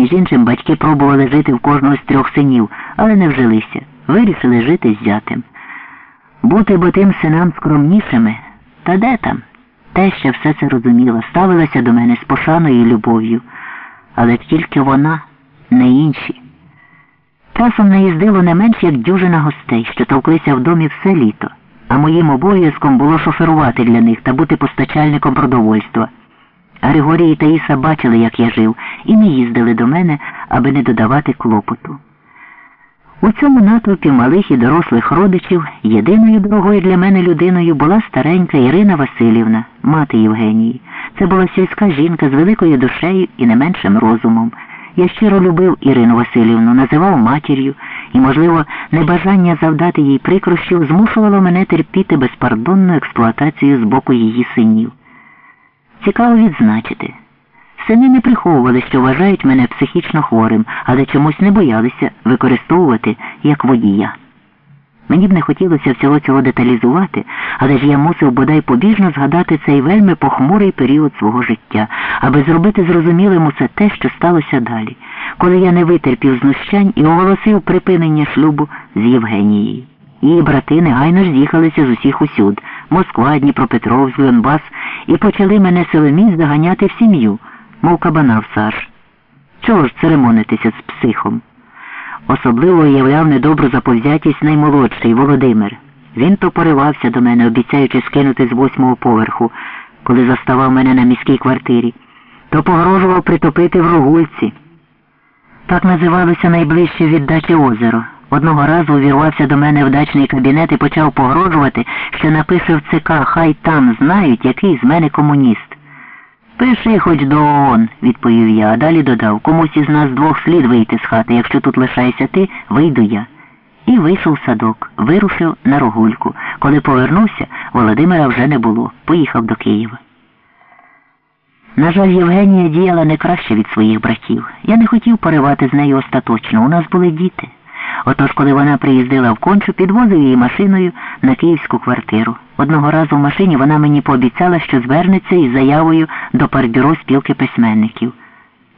Між іншим, батьки пробували жити в кожного з трьох синів, але не вжилися. Вирішили жити з зятем. Бути бо тим синам скромнішими, та де там? Теща все це розуміла, ставилася до мене з пошаною і любов'ю, але тільки вона, не інші. Часом наїздило не менш як дюжина гостей, що товклися в домі все літо, а моїм обов'язком було шоферувати для них та бути постачальником продовольства. Григорій та Іса бачили, як я жив, і не їздили до мене, аби не додавати клопоту. У цьому натовпі малих і дорослих родичів єдиною дорогою для мене людиною була старенька Ірина Васильівна, мати Євгенії. Це була сільська жінка з великою душею і не меншим розумом. Я щиро любив Ірину Васильівну, називав матір'ю, і, можливо, небажання завдати їй прикрощів змушувало мене терпіти безпардонну експлуатацію з боку її синів. Цікаво відзначити. Сини не приховували, що вважають мене психічно хворим, але чомусь не боялися використовувати як водія. Мені б не хотілося всього цього деталізувати, але ж я мусив бодай побіжно згадати цей вельми похмурий період свого життя, аби зробити зрозумілим усе те, що сталося далі, коли я не витерпів знущань і оголосив припинення шлюбу з Євгенією. Її брати негайно ж з'їхалися з усіх усюд Москва, Дніпропетровськ, Донбас, і почали мене силоміць заганяти в сім'ю, мов кабана в саж. Чого ж церемонитися з психом? Особливо уявляв недобру заповзятість наймолодший Володимир. Він то поривався до мене, обіцяючи скинути з восьмого поверху, коли заставав мене на міській квартирі, то погрожував притопити в Рогульці. Так називалося найближче від дачі озеро. Одного разу увірвався до мене в дачний кабінет і почав погрожувати, що напише в ЦК, хай там знають, який з мене комуніст. Пиши хоч до ООН, відповів я, а далі додав, комусь із нас двох слід вийти з хати, якщо тут лишаєшся ти, вийду я. І вийшов садок, вирушив на рогульку. Коли повернувся, Володимира вже не було, поїхав до Києва. На жаль, Євгенія діяла не краще від своїх братів. Я не хотів поривати з нею остаточно, у нас були діти. Отож, коли вона приїздила в кончу, підвозив її машиною на київську квартиру. Одного разу в машині вона мені пообіцяла, що звернеться із заявою до партбюро спілки письменників.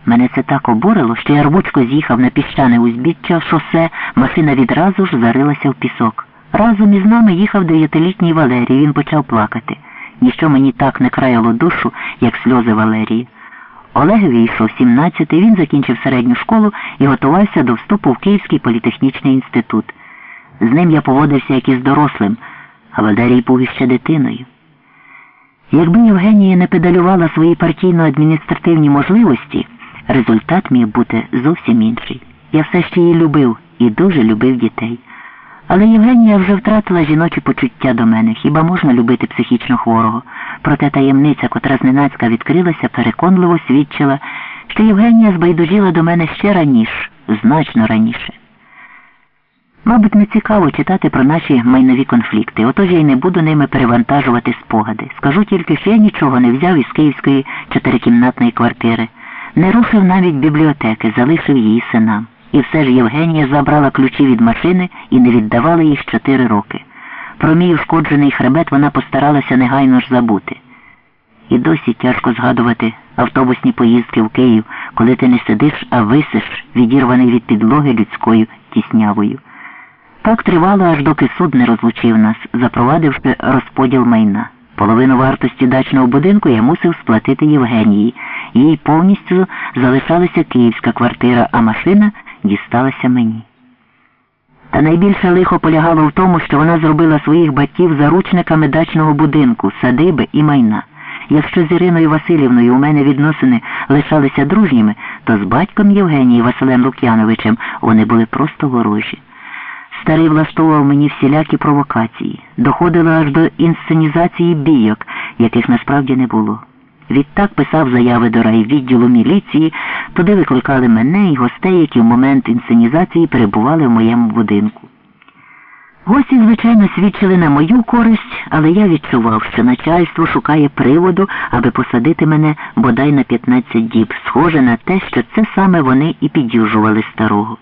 Мене це так обурило, що я рвучко з'їхав на піщане узбіччя шосе, машина відразу ж зарилася в пісок. Разом із нами їхав дев'ятилітній Валерій, він почав плакати. Ніщо мені так не краяло душу, як сльози Валерії. Олег війшов 17 він закінчив середню школу і готувався до вступу в Київський політехнічний інститут. З ним я поводився як із дорослим, а Валерій був іще дитиною. Якби Євгенія не педалювала свої партійно-адміністративні можливості, результат міг бути зовсім інший. Я все ще її любив і дуже любив дітей. Але Євгенія вже втратила жіночі почуття до мене, хіба можна любити психічно хворого. Проте таємниця, котра зненацька відкрилася, переконливо свідчила, що Євгенія збайдужила до мене ще раніше, значно раніше. Мабуть, не цікаво читати про наші майнові конфлікти, отож я й не буду ними перевантажувати спогади. Скажу тільки, що я нічого не взяв із київської чотирикімнатної квартири, не рушив навіть бібліотеки, залишив її синам. І все ж Євгенія забрала ключі від машини і не віддавала їх чотири роки. Про мій ушкоджений хребет вона постаралася негайно ж забути. І досі тяжко згадувати автобусні поїздки в Київ, коли ти не сидиш, а висиш, відірваний від підлоги людською тіснявою. Так тривало, аж доки суд не розлучив нас, запровадивши розподіл майна. Половину вартості дачного будинку я мусив сплатити Євгенії. Їй повністю залишалася київська квартира, а машина дісталася мені. Та найбільше лихо полягало в тому, що вона зробила своїх батьків заручниками дачного будинку, садиби і майна. Якщо з Іриною Васильівною у мене відносини лишалися дружніми, то з батьком Євгенії Василем Лук'яновичем вони були просто ворожі. Старий влаштовував мені всілякі провокації, доходило аж до інсценізації бійок, яких насправді не було. Відтак писав заяви до райвідділу міліції, туди викликали мене і гостей, які в момент інсценізації перебували в моєму будинку. Гості, звичайно, свідчили на мою користь, але я відчував, що начальство шукає приводу, аби посадити мене бодай на 15 діб, схоже на те, що це саме вони і підюжували старого.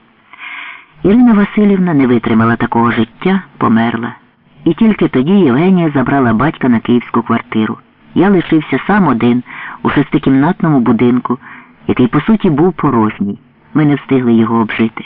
Ірина Васильівна не витримала такого життя, померла. І тільки тоді Євгенія забрала батька на київську квартиру. Я лишився сам один у шестикімнатному будинку, який по суті був порожній. Ми не встигли його обжити.